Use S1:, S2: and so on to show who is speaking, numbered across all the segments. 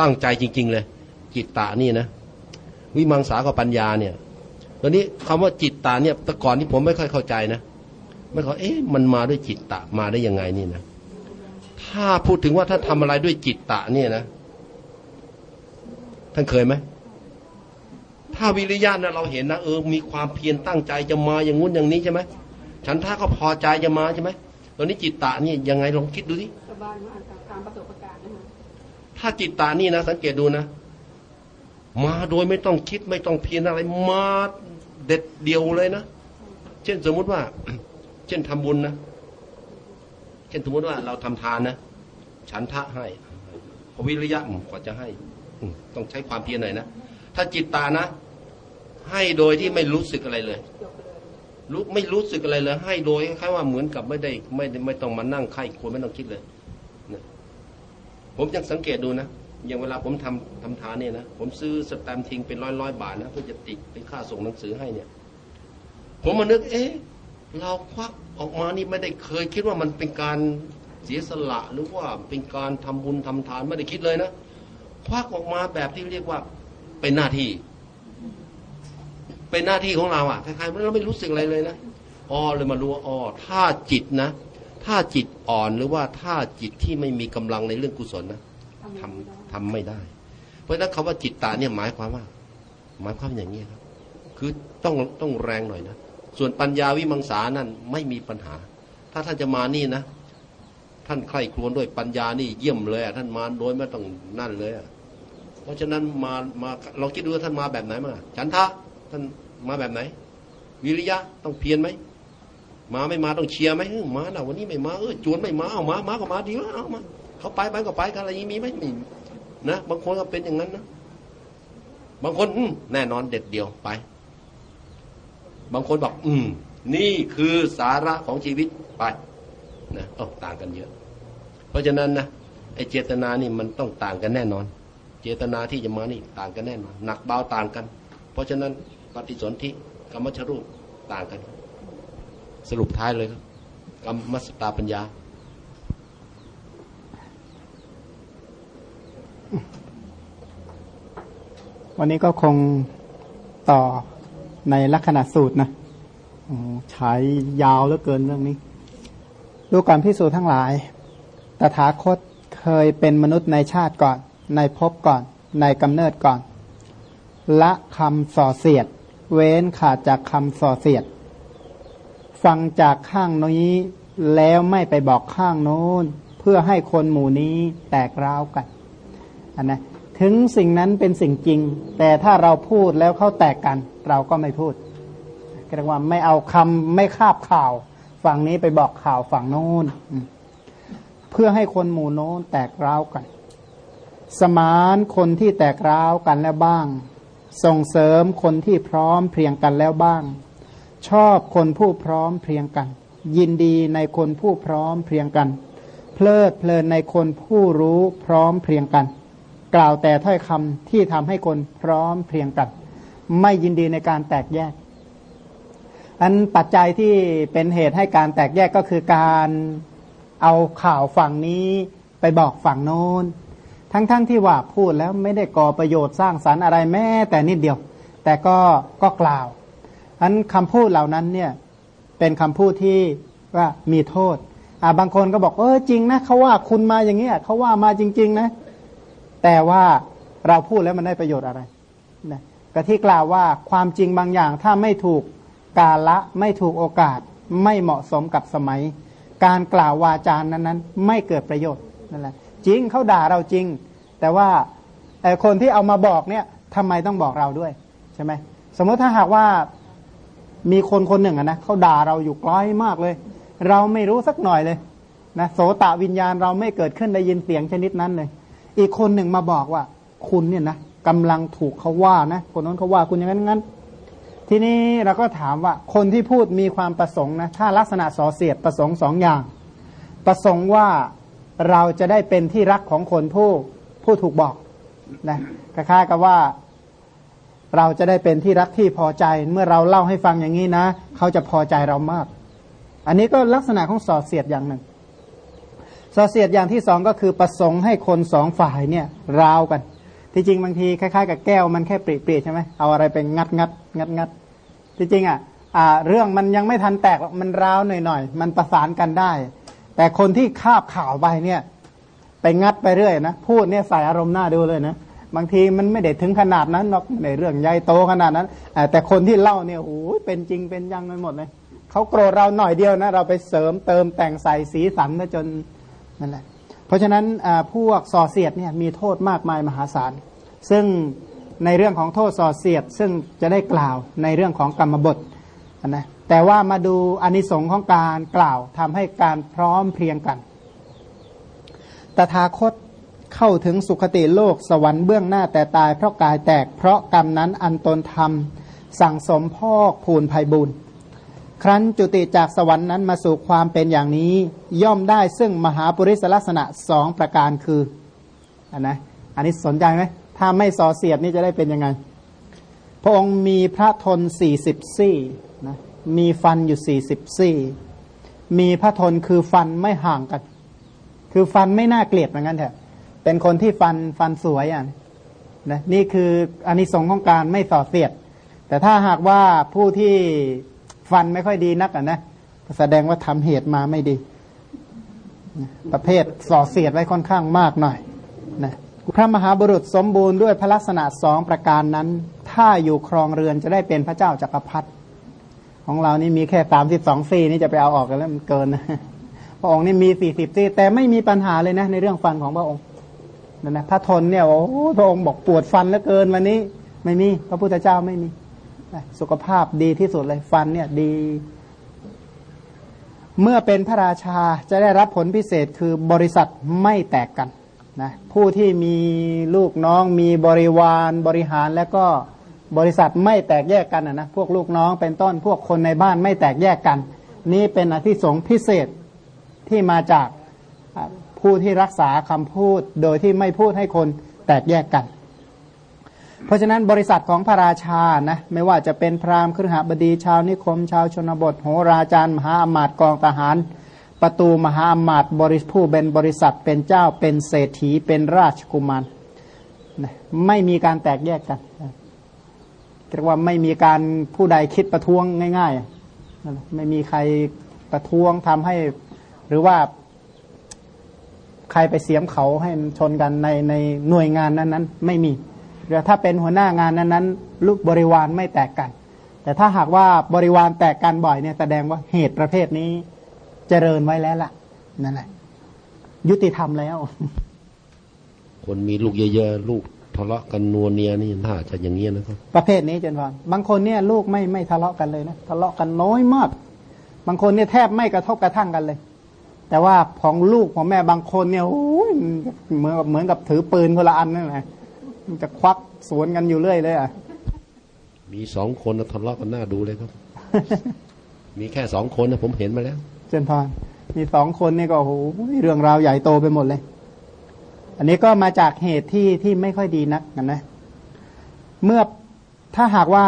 S1: ตั้งใจจริง ๆ เลย จิตตะนี่นะ วิมังสากับปัญญาเนี่ยตอนนี้คำว่าจิตตาเนี่ยแต่ก่อนที่ผมไม่ค่อยเข้าใจนะไม่เข้าเอ๊ะมันมาด้วยจิตตะมาได้ยังไงนี่นะถ้าพูดถึงว่าถ้าทำอะไรด้วยจิตตะเนี่ยนะท่านเคยไหมถ้าวิริยะนะเราเห็นนะเออมีความเพียรตั้งใจจะมาอย่างงุ้นอย่างนี้ใช่ไหมฉันถ้าก็พอใจจะมาใช่ไหมตอนนี้จิตตะนี่ยังไงลองคิดดูสิ
S2: สบายมากตามประสบการณ์นะ
S1: ถ้าจิตตานี่นะ สังเกตดูนะ มาโดยไม่ต้องคิดไม่ต้องเพียรอะไร มาเด็ดเดียวเลยนะ เช่นสมมุติว่า เช่นทำบุญนะ เช่นสมมติว่าเราทำทานนะฉันทะให้พวิริยะกว่าจะให้ต้องใช้ความเพียรหน่อยนะ ถ้าจิตตานะ ให้โดยที่ไม่รู้สึกอะไรเลยรู้ไม่รู้สึกอะไรเลย ให้โดยคล้ายว่าเหมือนกับไม่ได้ไม่ไม่ต้องมานั่งไข้ควรไม่ต้องคิดเลย ผมยังสังเกตดูนะอย่างเวลาผมทำทำทานเนี่ยนะผมซื้อสแตมทิ้งเป็นร้อยร้อยบาทนะเพื่อจะติดเป็นค่าส่งหนังสือให้เนี่ย ผมมานึก เอ๊ะเราควักออกมานี่ไม่ได้เคยคิดว่ามันเป็นการเสียสละหรือว่าเป็นการทำบุญทำทานไม่ได้คิดเลยนะควักออกมาแบบที่เรียกว่าเป็นหน้าที่ เป็นหน้าที่ของเราอะคล้ายๆเราไม่รู้สึกอะไรเลยนะอ๋อเลยมารู้ว่าอ๋อถ้าจิตนะ ถ้าจิตอ่อนหรือว่าถ้าจิตที่ไม่มีกำลังในเรื่องกุศลนะทำทำไม่ได้ เพราะฉะนั้นคำว่าจิตตาเนี่ยหมายความว่า หมายความอย่างนี้ครับ คือต้องต้องแรงหน่อยนะส่วนปัญญาวิมังสานั่นไม่มีปัญหา ถ้าท่านจะมานี่นะท่านใคร่ครวญด้วยปัญญานี่เยี่ยมเลยท่านมาโดยไม่ต้องนั่นเลยเพราะฉะนั้นมามาเราคิดดูว่าท่านมาแบบไหนมาฉันทะท่านมาแบบไหน วิริยะต้องเพียรไหม มาไม่มาต้องเชียร์ไหมมาหน่ะวันนี้ไม่มาเออจวนไม่มาเอามามาก็มาดีวะเอามาเขาไปไปก็ไปกันอะไรนี้มีไหมมีนะบางคนก็เป็นอย่างนั้นนะบางคนแน่นอนเด็ดเดียวไป บางคนบอกอืม นี่คือสาระของชีวิตไปนะต้องต่างกันเยอะ เพราะฉะนั้นนะไอเจตนานี่มันต้องต่างกันแน่นอน เจตนาที่จะมานี่ต่างกันแน่นอนหนักเบาต่างกัน เพราะฉะนั้นปฏิสนธิกรรมชรูปต่างกัน สรุปท้ายเลยครับกรรมสตาปัญญา
S3: วันนี้ก็คงต่อในลักษณะสูตรนะใช้ยาวเหลือเกินเรื่องนี้ ดูการพิสูจน์ทั้งหลาย ตถาคตเคยเป็นมนุษย์ในชาติก่อน ในภพก่อน ในกำเนิดก่อน ละคำส่อเสียด เว้นขาดจากคำส่อเสียด ฟังจากข้างนี้ แล้วไม่ไปบอกข้างโน้น เพื่อให้คนหมู่นี้แตกร้าวกันนนะถึงสิ่งนั้นเป็นสิ่งจริง แต่ถ้าเราพูดแล้วเขาแตกกัน เราก็ไม่พูดเรียกว่าไม่เอาคำไม่คาบข่าว ฝั่งนี้ไปบอกข่าวฝั่งโน้นเพื่อให้คนหมู่โน้นแตกร้าวกัน สมานคนที่แตกร้าวกันแล้วบ้าง ส่งเสริมคนที่พร้อมเพียงกันแล้วบ้าง ชอบคนผู้พร้อมเพรียงกัน ยินดีในคนผู้พร้อมเพรียงกัน เพลิดเพลินในคนผู้รู้พร้อมเพรียงกัน กล่าวแต่ถ้อยคำที่ทำให้คนพร้อมเพรียงกัน ไม่ยินดีในการแตกแยก อันปัจจัยที่เป็นเหตุให้การแตกแยกก็คือการเอาข่าวฝั่งนี้ไปบอกฝั่งโน้น ทั้งๆทที่ว่าพูดแล้วไม่ได้ก่อประโยชน์สร้างสารรค์อะไรแม้แต่นิดเดียว แต่ก็ก็กล่าว อันคำพูดเหล่านั้นเนี่ยเป็นคำพูดที่ว่ามีโทษอ่าบางคนก็บอกเออจริงนะเขาว่าคุณมาอย่างเงี้ยเขาว่ามาจริง ๆ นะ แต่ว่าเราพูดแล้วมันได้ประโยชน์อะไรนะก็ที่กล่าวว่าความจริงบางอย่างถ้าไม่ถูกกาละไม่ถูกโอกาส ไม่เหมาะสมกับสมัย การกล่าววาจานั้นนั้นไม่เกิดประโยชน์นั่นแหละจริงเขาด่าเราจริง แต่ว่าคนที่เอามาบอกเนี่ยทำไมต้องบอกเราด้วยใช่ไหมสมมติถ้าหากว่า มีคนคนหนึ่งนะเขาด่าเราอยู่ไกลมากเลย เราไม่รู้สักหน่อยเลยนะโสตะวิญญาณเราไม่เกิดขึ้นได้ยินเสียงชนิดนั้นเลย อีกคนหนึ่งมาบอกว่า คุณเนี่ยนะกำลังถูกเขาว่านะ คนนั้นเขาว่าคุณอย่างนั้นงั้น ทีนี้เราก็ถามว่า คนที่พูดมีความประสงค์นะถ้าลักษณะสอเสียดประสงค์สองอย่าง ประสงค์ว่าเราจะได้เป็นที่รักของคนผู้ผู้ถูกบอกนะคล้ายๆกับว่า เราจะได้เป็นที่รักที่พอใจ เมื่อเราเล่าให้ฟังอย่างนี้นะ เขาจะพอใจเรามาก อันนี้ก็ลักษณะของสอเสียดอย่างหนึ่งสอเสียดอย่างที่สองก็คือประสงค์ให้คนสองฝ่ายเนี่ยราวกัน ที่จริงบางทีคล้ายๆ กับแก้วมันแค่ปริๆใช่ไหมเอาอะไรไปงัดงัดงัดงัดที่จริงอะอ่าเรื่องมันยังไม่ทันแตกหรอกมันร้าวหน่อยๆ มันประสานกันได้ แต่คนที่คาบข่าวไปเนี่ย ไปงัดไปเรื่อยนะ พูดเนี่ยใส่อารมณ์หน้าดูเลยนะ บางทีมันไม่ได้ถึงขนาดนั้นหรอกในเรื่องใหญ่โตขนาดนั้นแต่คนที่เล่าเนี่ยโอ้ยเป็นจริงเป็นยังไปหมดเลยเขาโกรธเราหน่อยเดียวนะ เราไปเสริมเติมแต่งใส่สีสันนะจนนั่นแหละ เพราะฉะนั้นพวกส่อเสียดเนี่ยมีโทษมากมายมหาศาล ซึ่งในเรื่องของโทษส่อเสียดซึ่งจะได้กล่าวในเรื่องของกรรมบทนะแต่ว่ามาดูอนิสงค์ของการกล่าวทำให้การพร้อมเพรียงกัน ตถาคต เข้าถึงสุคติโลกสวรรค์เบื้องหน้าแต่ตายเพราะกายแตกเพราะกรรมนั้นอันตนทำสั่งสมพอกพูนภัยบุญครั้นจุติจากสวรรค์นั้นมาสู่ความเป็นอย่างนี้ย่อมได้ซึ่งมหาปุริสลักษณะสองประการคืออันนะอันนี้สนใจไหมถ้าไม่สอเสียดนี่จะได้เป็นยังไง พระองค์มีพระทนสี่สิบซี่นะมีฟันอยู่สี่สิบซี่มีพระทนคือฟันไม่ห่างกัน คือฟันไม่น่าเกลียดเหมือนกันเถอะ เป็นคนที่ฟันฟันสวยอะนะนี่คืออานิสงส์ของการไม่ส่อเสียด แต่ถ้าหากว่าผู้ที่ฟันไม่ค่อยดีนักอะนะแสดงว่าทำเหตุมาไม่ดี ประเภทส่อเสียดไว้ค่อนข้างมากหน่อยนะพระมหาบุรุษสมบูรณ์ด้วยพระลักษณะสองประการนั้น ถ้าอยู่ครองเรือนจะได้เป็นพระเจ้าจากักรพรรดิของเรานี่มีแค่สามสิบสองซี่นี่จะไปเอาออกกันแล้วมันเกินนะพระองค์นี่มีสี่สิบซี่แต่ไม่มีปัญหาเลยนะในเรื่องฟันของพระองค์ นั่นะถ้าทนเนี่ยโอ้พระองค์บอกปวดฟันแล้วเกินวันนี้ ไม่มี พระพุทธเจ้าไม่มีสุขภาพดีที่สุดเลยฟันเนี่ยดี เมื่อเป็นพระราชาจะได้รับผลพิเศษคือบริษัทไม่แตกกันนะผู้ที่มีลูกน้องมีบริวารบริหารแล้วก็บริษัทไม่แตกแยกกันนะพวกลูกน้องเป็นต้นพวกคนในบ้านไม่แตกแยกกัน นี่เป็นอธิสงพิเศษที่มาจาก ผู้ที่รักษาคำพูดโดยที่ไม่พูดให้คนแตกแยกกัน เพราะฉะนั้นบริษัทของพระราชานะไม่ว่าจะเป็นพราหมณ์ครหบดีชาวนิคม ชาวชนบทโหราจารย์มหาอมาตย์กองทหาร ประตูมหาอมาตย์บริผู้เป็นบริษัทเป็นเจ้าเป็นเศรษฐีเป็นราชกุมารไม่มีการแตกแยกกันเรียกว่าไม่มีการผู้ใดคิดประท้วงง่ายๆไม่มีใครประท้วงทำให้ หรือว่า ใครไปเสียมเขาให้ชนกันในในหน่วยงานนั้นนั้นไม่มีหรือถ้าเป็นหัวหน้างานนั้นนั้นลูกบริวารไม่แตกกัน แต่ถ้าหากว่าบริวารแตกกันบ่อยเนี่ยแสดงว่าเหตุประเภทนี้เจริญไว้แล้วล่ะนั่นแหละ ยุติธรรมแล้ว
S1: คนมีลูกเยอะๆลูกทะเลาะกันนัวเนียนี่น่าจะอย่างเงี้ยนะครับ
S3: ประเภทนี้เจนพรบางคนเนี่ยลูกไม่ไม่ทะเลาะกันเลยนะทะเลาะกันน้อยมาก บางคนเนี่ยแทบไม่กระทบกระทั่งกันเลย แต่ว่าของลูกของแม่บางคนเนี่ยโอ้ยเหมือนกับเหมือนกับถือปืนคนละอันนั่นแหละมันจะควักสวนกันอยู่เรื่อยเลยอะ
S1: มีสองคนทะเลาะกันหน้าดูเลยครับ มีแค่สองคนนะผมเห็นมาแล้ว
S3: เจนพรมีสองคนนี่ก็โอ้โหเรื่องราวใหญ่โตไปหมดเลย อันนี้ก็มาจากเหตุที่ที่ไม่ค่อยดีนักกันนะ เมื่อถ้าหากว่า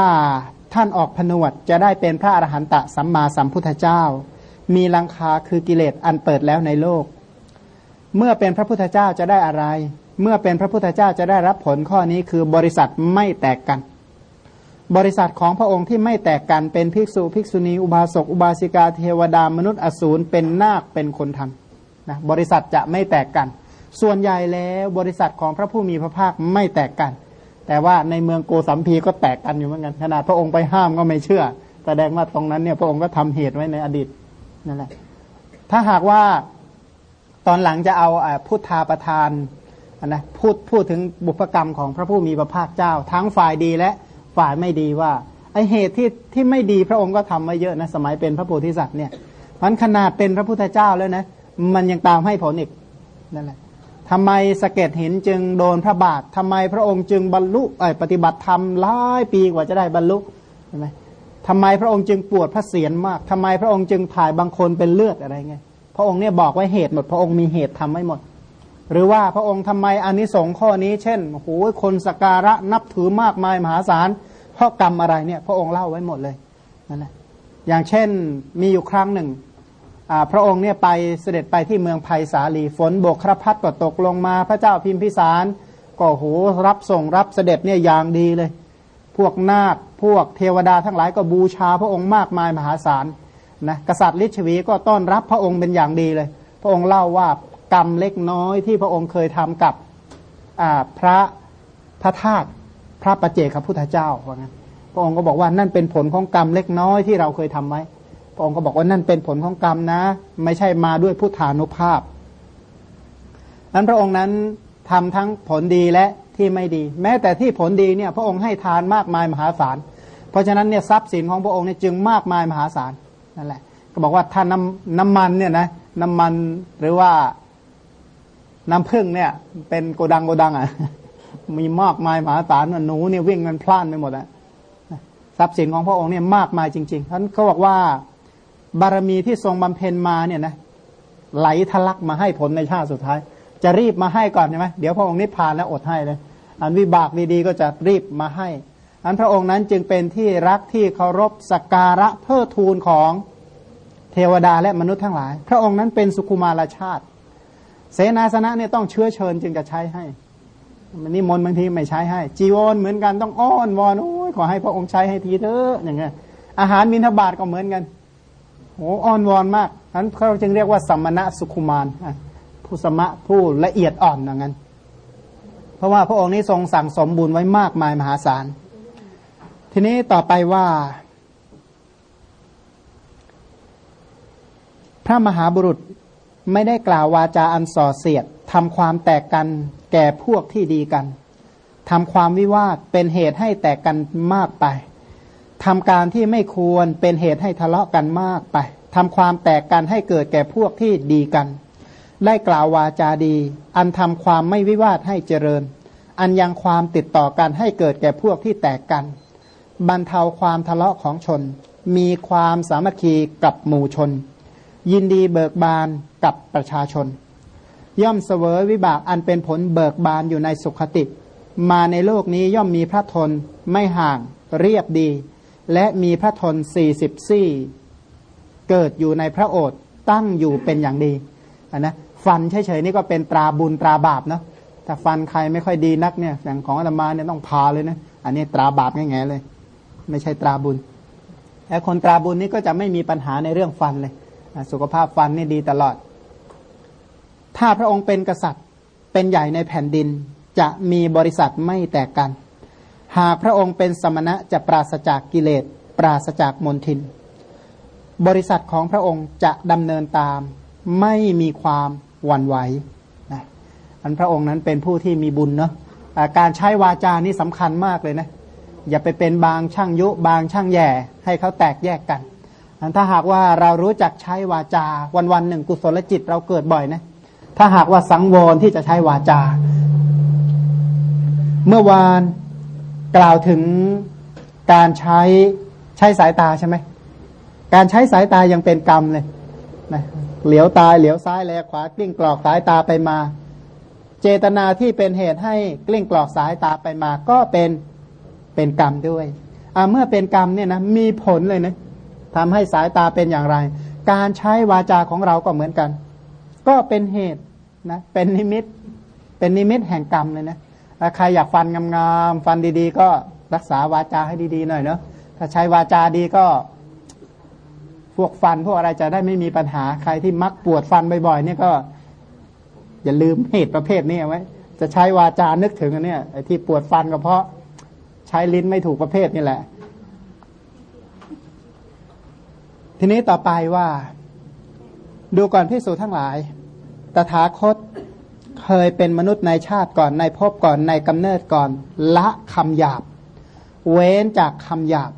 S3: ท่านออกผนวดจะได้เป็นพระอรหันตสัมมาสัมพุทธเจ้า มีลังคาคือกิเลสอันเปิดแล้วในโลก เมื่อเป็นพระพุทธเจ้าจะได้อะไร เมื่อเป็นพระพุทธเจ้าจะได้รับผลข้อนี้คือบริษัทไม่แตกกัน บริษัทของพระองค์ที่ไม่แตกกันเป็นภิกษุภิกษุณีอุบาสกอุบาสิกาเทวดามนุษย์อสูรเป็นนาคเป็นคนทำนะบริษัทจะไม่แตกกัน ส่วนใหญ่แล้วบริษัทของพระผู้มีพระภาคไม่แตกกัน แต่ว่าในเมืองโกสัมพีก็แตกกันอยู่เหมือนกันขนาดพระองค์ไปห้ามก็ไม่เชื่อ แสดงว่าตรงนั้นเนี่ยพระองค์ก็ทำเหตุไว้ในอดีต นั่นแหละ ถ้าหากว่าตอนหลังจะเอาพุทธาประทานนะพูดพูดถึงบุพกรรมของพระผู้มีพระภาคเจ้า ทั้งฝ่ายดีและฝ่ายไม่ดีว่าไอเหตุที่ที่ไม่ดีพระองค์ก็ทำมาเยอะนะสมัยเป็นพระโพธิสัตว์เนี่ยมันขนาดเป็นพระพุทธเจ้าแล้วนะมันยังตามให้ผลอีกนั่นแหละทำไมสเก็ตหินจึงโดนพระบาททำไมพระองค์จึงบรรลุไอปฏิบัติธรรมหลายปีกว่าจะได้บรรลุใช่ไหม ทำไมพระองค์จึงปวดพระเศียรมากทำไมพระองค์จึงถ่ายบางคนเป็นเลือดอะไรเงี้ยพระองค์เนี่ยบอกไว้เหตุหมด พระองค์มีเหตุทำไว้หมด หรือว่าพระองค์ทำไมอนนิสงส์ข้อนี้ เช่นโอ้โหคนสการะนับถือมากมายมหาศาลเพราะกรรมอะไรเนี่ย พระองค์เล่าไว้หมดเลยนั่นแหละอย่างเช่นมีอยู่ครั้งหนึ่งพระองค์เนี่ยไปเสด็จไปที่เมืองไผ่สาลีฝนโบกครพัดก็ตกลงมา พระเจ้าพิมพิสารก็โหรับส่งรับเสด็จเนี่ยอย่างดีเลย พวกนาค พวกเทวดาทั้งหลายก็บูชาพระองค์มากมายมหาศาลนะกษัตริย์ลิชวีก็ต้อนรับพระองค์เป็นอย่างดีเลย พระองค์เล่าว่ากรรมเล็กน้อยที่พระองค์เคยทำกับพระพระธาตุพระประเจกับพุทธเจ้าว่างั้นพระองค์ก็บอกว่านั่นเป็นผลของกรรมเล็กน้อยที่เราเคยทำไว้พระองค์ก็บอกว่านั่นเป็นผลของกรรมนะ ไม่ใช่มาด้วยพุทธานุภาพนั้นพระองค์นั้นทำทั้งผลดีและ ที่ไม่ดี แม้แต่ที่ผลดีเนี่ยพระองค์ให้ทานมากมายมหาศาล เพราะฉะนั้นเนี่ยทรัพย์สินของพระองค์เนี่ยจึงมากมายมหาศาลนั่นแหละ ก็บอกว่าถ้าน้ำน้ำมันเนี่ยนะน้ำมันหรือว่าน้ำพึ่งเนี่ย เป็นโกดังโกดังอะมีมากมายมหาศาลหนูเนี่ยวิ่งกันพล่านไปหมดอะทรัพย์สินของพระองค์เนี่ยมากมายจริงๆท่านเขาบอกว่าบารมีที่ทรงบำเพ็ญมาเนี่ยนะไหลทะลักมาให้ผลในชาติสุดท้าย จะรีบมาให้ก่อนใช่ไหมเดี๋ยวพระองค์นิพพานแล้วอดให้เลย อันวิบากดีๆก็จะรีบมาให้ อันพระองค์นั้นจึงเป็นที่รักที่เคารพสักการะเพื่อทูลของเทวดาและมนุษย์ทั้งหลาย พระองค์นั้นเป็นสุคุมารชาติ เสนาสนะเนี่ยต้องเชื้อเชิญจึงจะใช้ให้มันนี่มนบางทีไม่ใช้ให้ จีวรเหมือนกันต้องอ้อนวอนโอ้ยขอให้พระองค์ใช้ให้ทีเถอะอย่างเงี้ยอาหารมินทบาทก็เหมือนกันโอ้อ้อนวอนมากนั้นเขาจึงเรียกว่าสัมมณะสุขุมาร สมะผู้ละเอียดอ่อนอย่างนั้น เพราะว่าพระองค์นี้ทรงสั่งสมบุญไว้มากมายมหาศาล ทีนี้ต่อไปว่า พระมหาบุรุษไม่ได้กล่าววาจาอันส่อเสียดทำความแตกกันแก่พวกที่ดีกันทำความวิวาทเป็นเหตุให้แตกกันมากไปทำการที่ไม่ควรเป็นเหตุให้ทะเลาะกันมากไปทำความแตกกันให้เกิดแก่พวกที่ดีกัน ได้กล่าววาจาดี อันทำความไม่วิวาทให้เจริญ อันยังความติดต่อกันให้เกิดแก่พวกที่แตกกัน บรรเทาความทะเลาะของชน มีความสามัคคีกับหมู่ชน ยินดีเบิกบานกับประชาชน ย่อมเสวยวิบากอันเป็นผลเบิกบานอยู่ในสุขติ มาในโลกนี้ย่อมมีพระทนไม่ห่างเรียบดี และมีพระทนสี่สิบซี่ เกิดอยู่ในพระโอษฐ์ตั้งอยู่เป็นอย่างดีนนะ ฟันเฉยๆนี่ก็เป็นตราบุญตราบาปเนาะถ้าฟันใครไม่ค่อยดีนักเนี่ยอย่างของอาตมาเนี่ยต้องพาเลยนะอันนี้ตราบาปง่ายๆเลย ไม่ใช่ตราบุญแต่คนตราบุญนี่ก็จะไม่มีปัญหาในเรื่องฟันเลยสุขภาพฟันนี่ดีตลอด ถ้าพระองค์เป็นกษัตริย์เป็นใหญ่ในแผ่นดินจะมีบริษัทไม่แตกกัน หากพระองค์เป็นสมณะจะปราศจากกิเลส ปราศจากมนทิน บริษัทของพระองค์จะดำเนินตาม ไม่มีความ วันไหวนะอันพระองค์นั้นเป็นผู้ที่มีบุญเนาะการใช้วาจานี่สำคัญมากเลยนะอย่าไปเป็นบางช่างยุบางช่างแย่ให้เขาแตกแยกกันถ้าหากว่าเรารู้จักใช้วาจาวันวันหนึ่งกุศลจิตเราเกิดบ่อยนะถ้าหากว่าสังวรที่จะใช้วาจา เมื่อวานกล่าวถึงการใช้ใช้สายตาใช่ไหมการใช้สายตายังเป็นกรรมเลย เหลียวตาเหลียวซ้ายแลขวากลิ้งกรอกสายตาไปมา เจตนาที่เป็นเหตุให้กลิ้งกรอกสายตาไปมา ก็เป็นเป็นกรรมด้วยอ่าเมื่อเป็นกรรมเนี่ยนะมีผลเลยนะทำให้สายตาเป็นอย่างไร การใช้วาจาของเราก็เหมือนกัน ก็เป็นเหตุนะเป็นนิมิต เป็นนิมิตแห่งกรรมเลยนะใครอยากฟันงามๆฟันดีๆ ก็รักษาวาจาให้ดีๆหน่อยเนาะถ้าใช้วาจาดีก็ พวกฟันพวกอะไรจะได้ไม่มีปัญหาใครที่มักปวดฟันบ่อยๆเนี่ยก็ อย่าลืมเหตุประเภทนี้ไว้ จะใช้วาจานึกถึงอันเนี้ยไอ้ที่ปวดฟันก็เพราะใช้ลิ้นไม่ถูกประเภทนี่แหละ ทีนี้ต่อไปว่า ดูก่อนพิสูจทั้งหลาย ตถาคตเคยเป็นมนุษย์ในชาติก่อนในภพก่อนในกำเนิดก่อน ละคำหยาบ เว้นจากคำหยาบ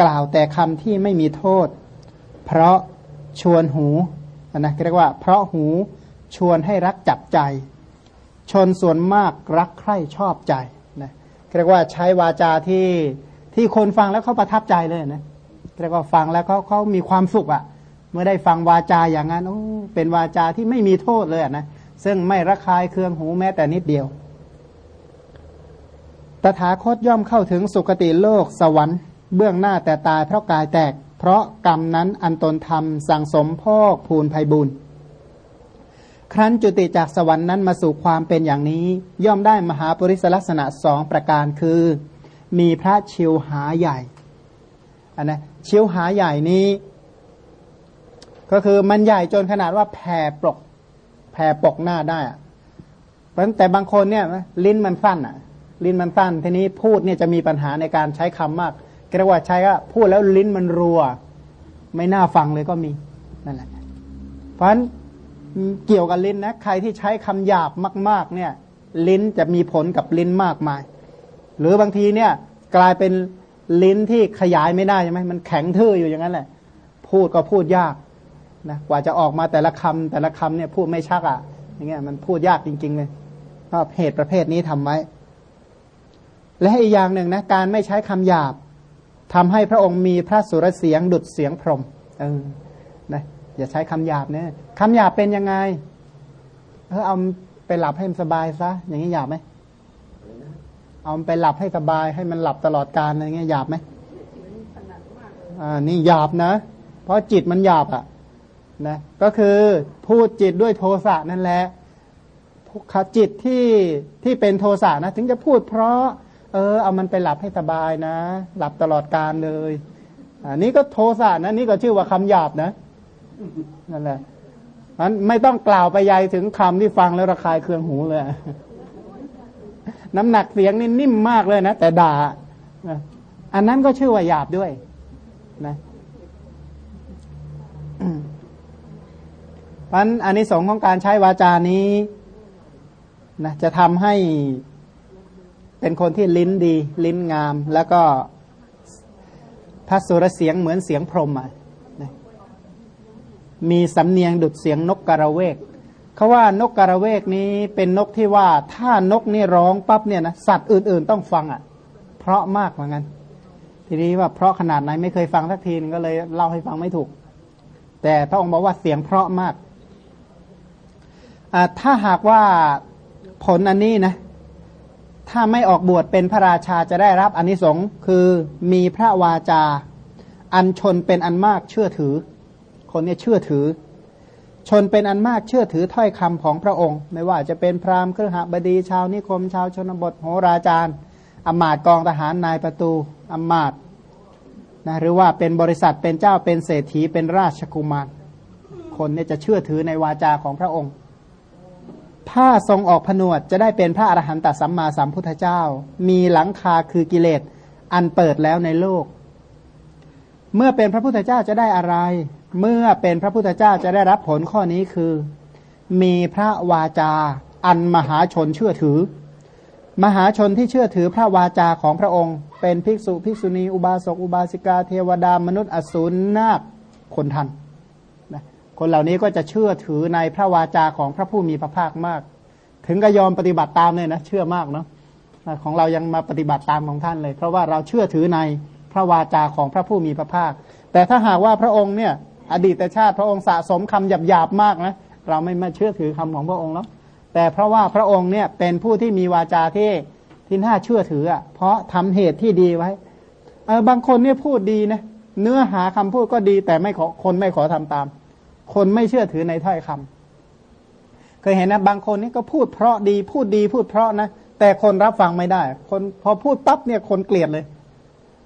S3: กล่าวแต่คำที่ไม่มีโทษ เพราะชวนหูนะเรียกว่า เพราะหูชวนให้รักจับใจ ชนส่วนมากรักใคร่ชอบใจนะเรียกว่าใช้วาจาที่ที่คนฟังแล้วเขาประทับใจเลยนะเรียกว่าฟังแล้วเขาเขามีความสุขอะ่ะ เมื่อได้ฟังวาจาอย่างนั้นโอ้เป็นวาจาที่ไม่มีโทษเลยนะซึ่งไม่ระคายเคืองหูแม้แต่นิดเดียว ตถาคตย่อมเข้าถึงสุคติโลกสวรรค์ เบื้องหน้าแต่ตายเพราะกายแตก เพราะกรรมนั้นอันตนทำสั่งสมพอกพูนภัยบุญครั้นจุติจากสวรรค์นั้นมาสู่ความเป็นอย่างนี้ ย่อมได้มหาปริศลักษณะสองประการคือ มีพระชิวหาใหญ่อันนะชิวหาใหญ่นี้ ก็คือมันใหญ่จนขนาดว่าแผ่ปกแผ่ปกหน้าได้อะแต่บางคนเนี่ยลิ้นมันสั้นอะ ลิ้นมันสั้นทีนี้พูดเนี่ยจะมีปัญหาในการใช้คำมาก เรียกว่าใช้ก็พูดแล้วลิ้นมันรัว ไม่น่าฟังเลยก็มีนั่นแหละเพราะฉะนั้นเกี่ยวกับลิ้นนะ ใครที่ใช้คำหยาบมาก ๆ เนี่ย ลิ้นจะมีผลกับลิ้นมากมาย หรือบางทีเนี่ย กลายเป็นลิ้นที่ขยายไม่ได้ใช่ไหมมันแข็งทื่ออยู่อย่างนั้นแหละ พูดก็พูดยากนะกว่าจะออกมาแต่ละคำแต่ละคำเนี่ยพูดไม่ชักอะ่ะ อย่างเงี้ยมันพูดยากจริง ๆ เลยก็เหตุประเภทนี้ทำไว้ และอีกอย่างหนึ่งนะการไม่ใช้คำหยาบ ทำให้พระองค์มีพระสุรเสียงดุดเสียงพรหมเออนะอย่าใช้คำหยาบเนี่ยคำหยาบเป็นยังไงเออเอาไปหลับให้มันสบายซะอย่างนี้หยาบไหมเอาไปหลับให้สบายให้มันหลับตลอดการอะไรเงี้ยหยาบไหมอ่านี่หยาบนะ เพราะจิตมันหยาบอะนะก็คือพูดจิตด้วยโทสะนั่นแหละขจิตที่ที่เป็นโทสะนะ ถึงจะพูดเพราะ เออเอามันไปหลับให้สบายนะ หลับตลอดการเลยอันนี้ก็โทสะนะนี่ก็ชื่อว่าคำหยาบนะนั่นแหละมันไม่ต้องกล่าวไปยัยถึงคำที่ฟังแล้วระคายเคืองหูเลย น้ำหนักเสียงนี่นิ่มมากเลยนะแต่ด่าอันนั้นก็ชื่อว่าหยาบด้วย นะเพราะอันนี้สงของการใช้วาจานี้นะจะทำให้ เป็นคนที่ลิ้นดี ลิ้นงาม แล้วก็พระสุรเสียงเหมือนเสียงพรหมอะมีสำเนียงดุดเสียงนกกระเวกเขาว่านกกระเวกนี้เป็นนกที่ว่าถ้านกนี่ร้องปั๊บเนี่ยนะสัตว์อื่น ๆ ต้องฟังอะ เพราะมากเหมือนกันทีนี้ว่าเพราะขนาดไหนไม่เคยฟังสักทีก็เลยเล่าให้ฟังไม่ถูก แต่พระองค์บอกว่าเสียงเพราะมากถ้าหากว่าผลอันนี้นะ ถ้าไม่ออกบวชเป็นพระราชาจะได้รับอนนิสงส์คือมีพระวาจา อันชนเป็นอันมากเชื่อถือ คนนี้เชื่อถือ ชนเป็นอันมากเชื่อถือถ้อยคำของพระองค์ ไม่ว่าจะเป็นพราหมณ์เครือหบดีชาวนิคม ชาวชนบทโหราจารย์อมาตกองทหารนายประตูอมาตนะหรือว่าเป็นบริษัทเป็นเจ้าเป็นเศรษฐีเป็นราชกุมาร คนนี้จะเชื่อถือในวาจาของพระองค์ ถ้าทรงออกผนวดจะได้เป็นพระอรหันตสัมมาสัมพุทธเจ้า มีหลังคาคือกิเลสอันเปิดแล้วในโลก เมื่อเป็นพระพุทธเจ้าจะได้อะไร เมื่อเป็นพระพุทธเจ้าจะได้รับผลข้อนี้คือ มีพระวาจา อันมหาชนเชื่อถือ มหาชนที่เชื่อถือพระวาจาของพระองค์ เป็นภิกษุภิกษุณีอุบาสกอุบาสิกาเทวดามนุษย์อสูรนาคคนทัน คนเหล่านี้ก็จะเชื่อถือในพระวาจาของพระผู้มีพระภาคมาก ถึงก็ยอมปฏิบัติตามเลยนะ เชื่อมากเนาะของเรายังมาปฏิบัติตามของท่านเลย เพราะว่าเราเชื่อถือในพระวาจาของพระผู้มีพระภาค แต่ถ้าหากว่าพระองค์เนี่ย อดีตชาติพระองค์สะสมคำหยาบๆมากนะเราไม่มาเชื่อถือคำของพระองค์แล้วแต่เพราะว่าพระองค์เนี่ยเป็นผู้ที่มีวาจาที่ที่น่าเชื่อถืออะเพราะทำเหตุที่ดีไว้เออบางคนเนี่ยพูดดีนะเนื้อหาคำพูดก็ดีแต่ไม่ขอคนไม่ขอทำตาม คนไม่เชื่อถือในถ้อยคำเคยเห็นนะบางคนนี่ก็พูดเพราะดีพูดดีพูดเพราะนะแต่คนรับฟังไม่ได้ คนพอพูดปั๊บเนี่ยคนเกลียดเลย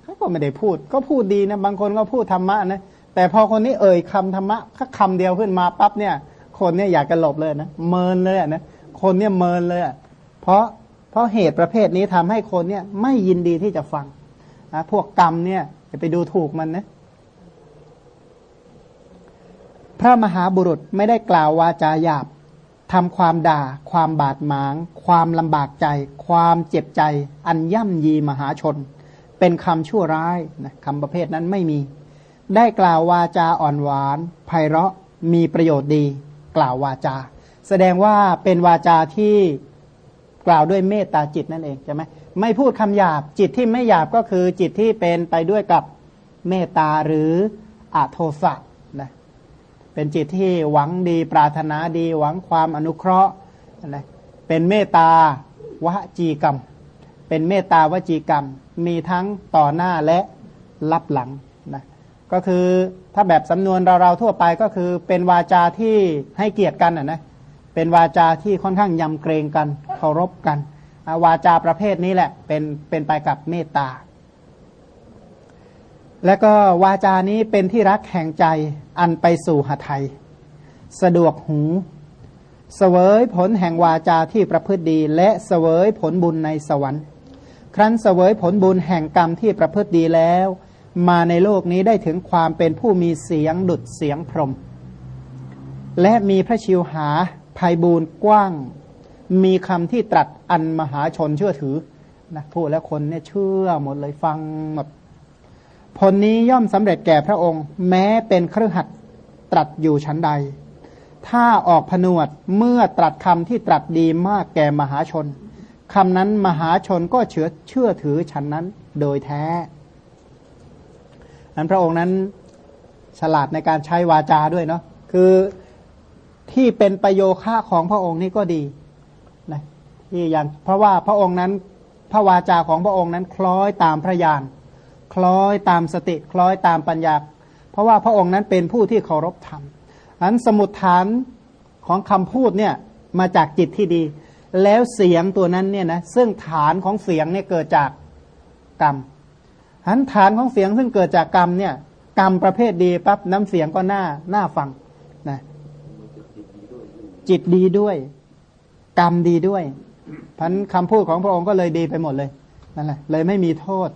S3: เขาก็ไม่ได้พูด ก็พูดดีนะ บางคนก็พูดธรรมะนะแต่พอคนนี้เอ่ยคำธรรมะแค่คำเดียวขึ้นมาปั๊บเนี่ย คนเนี่ยอยากจะหลบเลยนะเมินเลยนะคนเนี่ยเมินเลยเพราะเพราะเหตุประเภทนี้ทำให้คนเนี่ยไม่ยินดีที่จะฟังนะพวกกรรมเนี่ยจะไปดูถูกมันนะ พระมหาบุรุษไม่ได้กล่าววาจาหยาบทำความด่า ความบาดหมาง ความลำบากใจ ความเจ็บใจ อันย่ำยีมหาชน เป็นคำชั่วร้ายนะคำประเภทนั้นไม่มี ได้กล่าววาจาอ่อนหวานไพเราะมีประโยชน์ดี กล่าววาจา แสดงว่าเป็นวาจาที่กล่าวด้วยเมตตาจิตนั่นเองใช่ไหมไม่พูดคำหยาบจิตที่ไม่หยาบก็คือจิตที่เป็นไปด้วยกับเมตตาหรืออโทสะ เป็นจิตที่หวังดีปรารถนาดี หวังความอนุเคราะห์นะเป็นเมตตาวจีกรรม เป็นเมตตาวจีกรรม มีทั้งต่อหน้าและรับหลังนะก็คือถ้าแบบสำนวนเราๆทั่วไปก็คือเป็นวาจาที่ให้เกียรติกันนะเป็นวาจาที่ค่อนข้างยำเกรงกันเคารพกัน วาจาประเภทนี้แหละเป็นเป็นไปกับเมตตา และก็วาจานี้เป็นที่รักแห่งใจอันไปสู่หทัยสะดวกหูเสวยผลแห่งวาจาที่ประพฤติดี และเสวยผลบุญในสวรรค์ ครั้นเสวยผลบุญแห่งกรรมที่ประพฤติดีแล้ว มาในโลกนี้ได้ถึงความเป็นผู้มีเสียงดุดเสียงพรม และมีพระชิวหาภัยบูรณ์กว้าง มีคำที่ตรัสอันมหาชนเชื่อถือนะพูดแล้วคนเนี่ยเชื่อหมดเลยฟังหมด ผลนี้ย่อมสำเร็จแก่พระองค์ แม้เป็นเครือขัดตรัสอยู่ชั้นใด ถ้าออกผนวดเมื่อตรัสคำที่ตรัสดีมากแก่มหาชนคำนั้นมหาชนก็เชื่อเชื่อถือฉันนั้นโดยแท้นั้นพระองค์นั้นฉลาดในการใช้วาจาด้วยเนาะคือที่เป็นประโยค่าของพระองค์นี่ก็ดีนะที่อย่างเพราะว่าพระองค์นั้นพระวาจาของพระองค์นั้นคล้อยตามพระญาณ ล้อยตามสติคล้อยตามปัญญา เพราะว่าพระองค์นั้นเป็นผู้ที่เคารพธรรมอันสมุดฐานของคำพูดเนี่ยมาจากจิตที่ดี แล้วเสียงตัวนั้นเนี่ยนะซึ่งฐานของเสียงเนี่ยเกิดจากกรรมอันฐานของเสียงซึ่งเกิดจากกรรมเนี่ยกรรมประเภทดีปั๊บน้ำเสียงก็น่าน่าฟังนะจิตดีด้วย กรรมดีด้วยพันคำพูดของพระองค์ก็เลยดีไปหมดเลยนั่นแหละเลยไม่มีโทษ